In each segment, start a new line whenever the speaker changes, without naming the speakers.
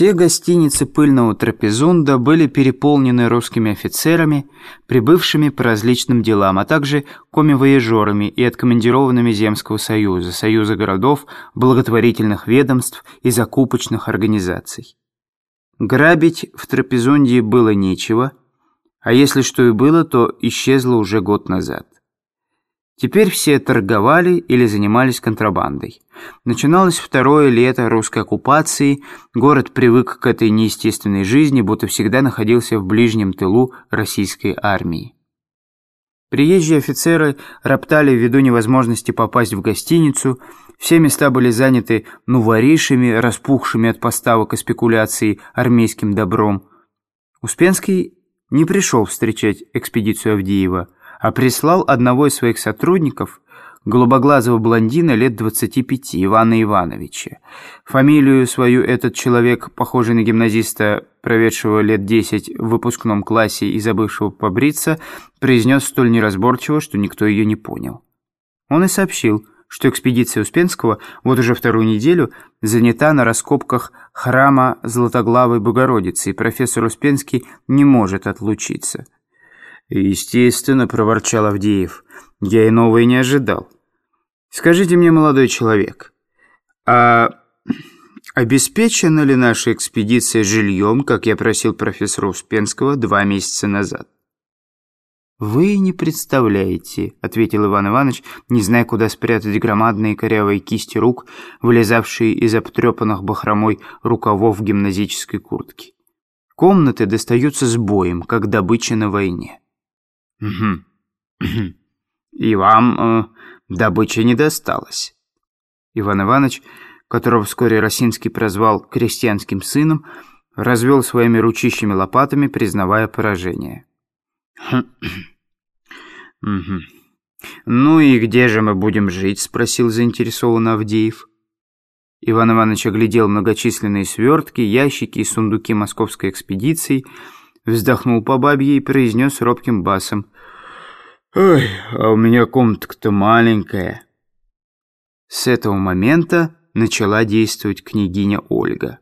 Все гостиницы пыльного трапезунда были переполнены русскими офицерами, прибывшими по различным делам, а также комивояжерами и откомандированными Земского союза, союза городов, благотворительных ведомств и закупочных организаций. Грабить в трапезунде было нечего, а если что и было, то исчезло уже год назад. Теперь все торговали или занимались контрабандой. Начиналось второе лето русской оккупации, город привык к этой неестественной жизни, будто всегда находился в ближнем тылу российской армии. Приезжие офицеры роптали ввиду невозможности попасть в гостиницу, все места были заняты нуворишами, распухшими от поставок и спекуляций армейским добром. Успенский не пришел встречать экспедицию Авдеева – а прислал одного из своих сотрудников, голубоглазого блондина лет 25, Ивана Ивановича. Фамилию свою этот человек, похожий на гимназиста, проведшего лет 10 в выпускном классе и забывшего побриться, произнес столь неразборчиво, что никто ее не понял. Он и сообщил, что экспедиция Успенского вот уже вторую неделю занята на раскопках храма Златоглавой Богородицы, и профессор Успенский не может отлучиться. «Естественно», — проворчал Авдеев. «Я иного и не ожидал. Скажите мне, молодой человек, а обеспечена ли наша экспедиция жильем, как я просил профессора Успенского два месяца назад?» «Вы не представляете», — ответил Иван Иванович, не зная, куда спрятать громадные корявые кисти рук, вылезавшие из обтрепанных бахромой рукавов гимназической куртки. «Комнаты достаются с боем, как добыча на войне». «Угу. И вам э, добыча не досталась». Иван Иванович, которого вскоре Росинский прозвал крестьянским сыном, развел своими ручищами лопатами, признавая поражение. «Угу. «Ну и где же мы будем жить?» — спросил заинтересованно Авдеев. Иван Иванович оглядел многочисленные свертки, ящики и сундуки московской экспедиции — Вздохнул по бабье и произнес робким басом. «Ой, а у меня комнатка-то маленькая». С этого момента начала действовать княгиня Ольга.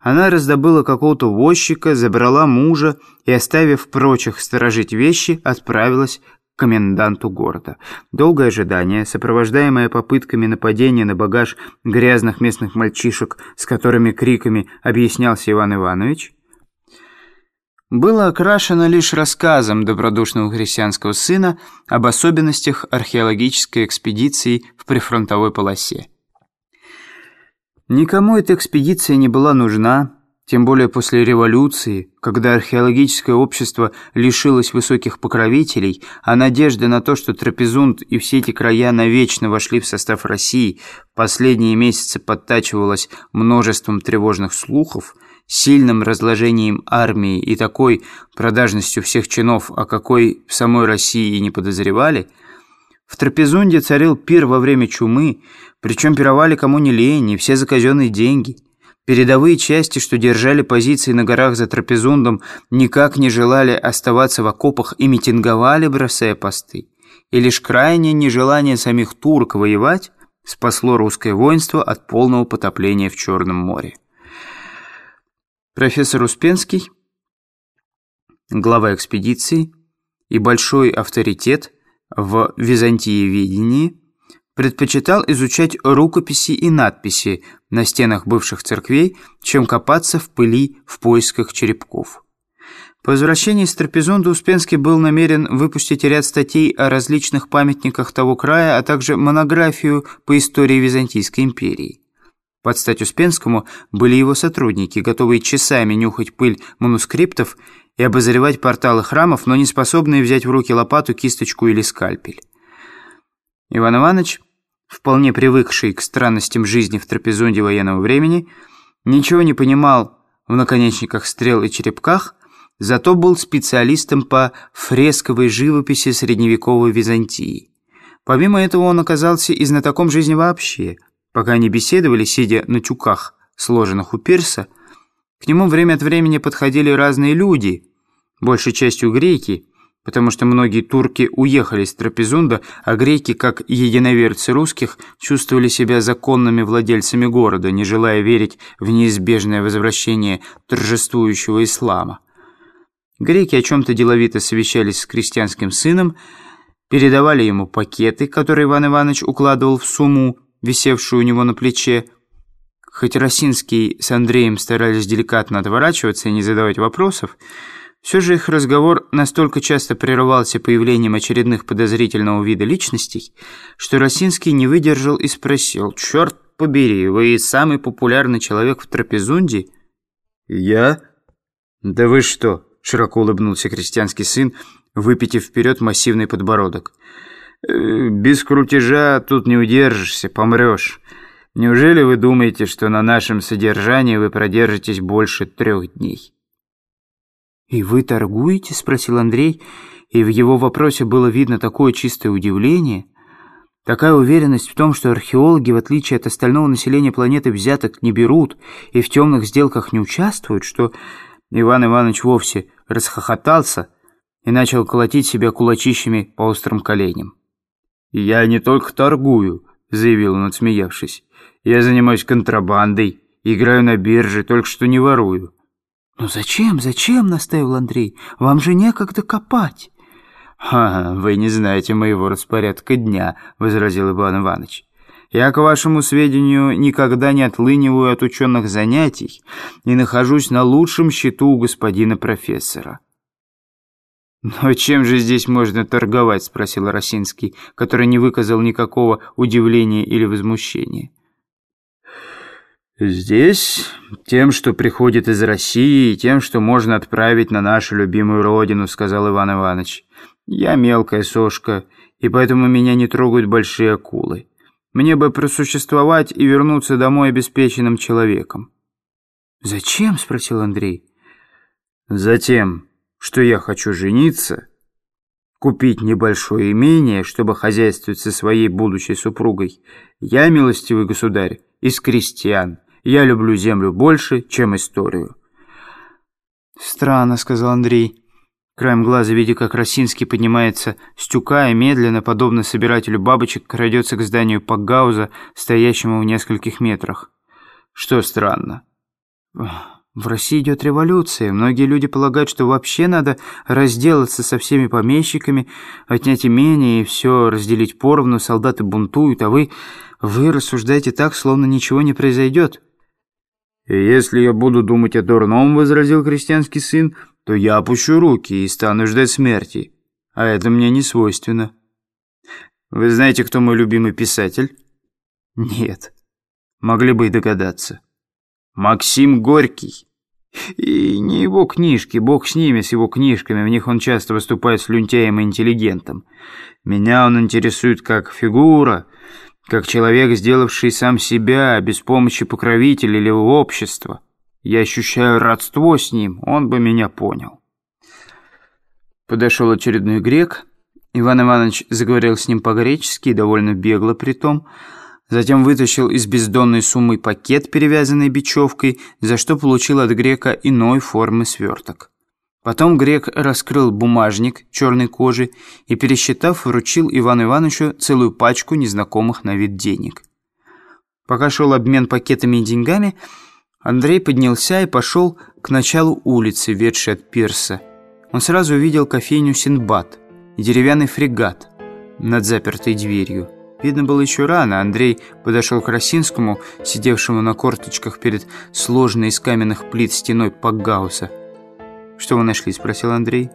Она раздобыла какого-то возчика, забрала мужа и, оставив прочих сторожить вещи, отправилась к коменданту города. Долгое ожидание, сопровождаемое попытками нападения на багаж грязных местных мальчишек, с которыми криками объяснялся Иван Иванович, было окрашено лишь рассказом добродушного христианского сына об особенностях археологической экспедиции в прифронтовой полосе. Никому эта экспедиция не была нужна, тем более после революции, когда археологическое общество лишилось высоких покровителей, а надежда на то, что Трапезунд и все эти края навечно вошли в состав России, последние месяцы подтачивалась множеством тревожных слухов – сильным разложением армии и такой продажностью всех чинов, о какой в самой России и не подозревали, в Трапезунде царил пир во время чумы, причем пировали кому не лень, и все за казенные деньги. Передовые части, что держали позиции на горах за Трапезундом, никак не желали оставаться в окопах и митинговали, бросая посты. И лишь крайнее нежелание самих турок воевать спасло русское воинство от полного потопления в Черном море. Профессор Успенский, глава экспедиции и большой авторитет в византиеведении, предпочитал изучать рукописи и надписи на стенах бывших церквей, чем копаться в пыли в поисках черепков. По возвращении из Трапезунда Успенский был намерен выпустить ряд статей о различных памятниках того края, а также монографию по истории Византийской империи. Под стать Успенскому были его сотрудники, готовые часами нюхать пыль манускриптов и обозревать порталы храмов, но не способные взять в руки лопату, кисточку или скальпель. Иван Иванович, вполне привыкший к странностям жизни в трапезунде военного времени, ничего не понимал в наконечниках стрел и черепках, зато был специалистом по фресковой живописи средневековой Византии. Помимо этого он оказался и знатоком жизни вообще – Пока они беседовали, сидя на тюках, сложенных у пирса, к нему время от времени подходили разные люди, большей частью греки, потому что многие турки уехали из Трапезунда, а греки, как единоверцы русских, чувствовали себя законными владельцами города, не желая верить в неизбежное возвращение торжествующего ислама. Греки о чем-то деловито совещались с крестьянским сыном, передавали ему пакеты, которые Иван Иванович укладывал в сумму, висевшую у него на плече. Хоть Росинский с Андреем старались деликатно отворачиваться и не задавать вопросов, все же их разговор настолько часто прерывался появлением очередных подозрительного вида личностей, что Росинский не выдержал и спросил, «Черт побери, вы самый популярный человек в Трапезунде?» «Я? Да вы что?» — широко улыбнулся крестьянский сын, выпитив вперед массивный подбородок. «Э, «Без крутежа тут не удержишься, помрешь. Неужели вы думаете, что на нашем содержании вы продержитесь больше трех дней?»
«И вы торгуете?» — спросил Андрей, и в его вопросе было видно такое чистое удивление, такая уверенность в том, что археологи, в отличие от остального населения планеты, взяток не берут и в темных сделках не участвуют, что Иван Иванович вовсе расхохотался и начал колотить себя кулачищами по острым коленям.
«Я не только торгую», — заявил он, отсмеявшись. «Я занимаюсь контрабандой, играю на бирже, только что не ворую».
«Ну зачем, зачем?» — настаивал Андрей. «Вам же некогда копать».
«Ха, вы не знаете моего распорядка дня», — возразил Иван Иванович. «Я, к вашему сведению, никогда не отлыниваю от ученых занятий и нахожусь на лучшем счету у господина профессора». «Но чем же здесь можно торговать?» — спросил Росинский, который не выказал никакого удивления или возмущения. «Здесь тем, что приходит из России, и тем, что можно отправить на нашу любимую родину», — сказал Иван Иванович. «Я мелкая сошка, и поэтому меня не трогают большие акулы. Мне бы просуществовать и вернуться домой обеспеченным человеком».
«Зачем?» — спросил Андрей.
«Затем, что я хочу жениться, купить небольшое имение, чтобы хозяйствовать со своей будущей супругой. Я, милостивый государь, из крестьян». Я люблю землю больше, чем историю».
«Странно», — сказал Андрей, краем глаза видя, как Росинский поднимается с тюка и медленно, подобно собирателю бабочек, крадется к зданию Пакгауза, стоящему в нескольких метрах.
«Что странно?»
«В России идет революция. Многие люди полагают, что вообще надо разделаться со всеми помещиками, отнять имение и все разделить поровну, солдаты бунтуют, а вы... вы рассуждаете так, словно ничего не произойдет».
И «Если я буду думать о дурном, — возразил крестьянский сын, — то я опущу руки и стану ждать смерти. А это мне не свойственно. Вы знаете, кто мой любимый писатель?
Нет.
Могли бы и догадаться. Максим Горький. И не его книжки, бог с ними, с его книжками, в них он часто выступает с люнтяем и интеллигентом. Меня он интересует как фигура, как человек, сделавший сам себя без помощи покровителя или общества. Я ощущаю родство с ним, он бы меня понял. Подошел очередной грек. Иван Иванович заговорил с ним по-гречески, довольно бегло при том. Затем вытащил из бездонной суммы пакет, перевязанный бечевкой, за что получил от грека иной формы сверток. Потом грек раскрыл бумажник черной кожи и, пересчитав, вручил Ивану Ивановичу целую пачку незнакомых на вид денег. Пока шел обмен пакетами и деньгами, Андрей поднялся и пошел к началу улицы, ведшей от пирса. Он сразу увидел кофейню «Синдбад» и деревянный фрегат над запертой дверью. Видно было еще рано, Андрей подошел к Росинскому, сидевшему на корточках перед сложной из каменных плит стеной Пакгауса. «Что вы нашли?» – спросил Андрей.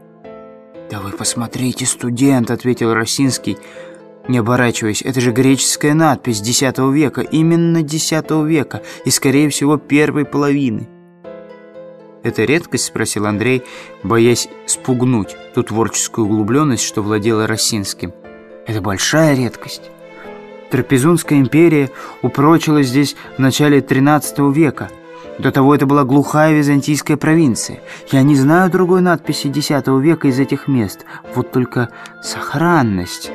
«Да вы посмотрите, студент!» – ответил Росинский, не оборачиваясь. «Это же греческая надпись X века, именно X века, и, скорее всего, первой половины».
«Это редкость?» – спросил Андрей, боясь спугнуть ту творческую углубленность, что владела Росинским.
«Это большая редкость. Трапезунская империя упрочилась здесь в начале XIII века». До того это была глухая византийская провинция. Я не знаю другой надписи X века из этих мест. Вот только сохранность.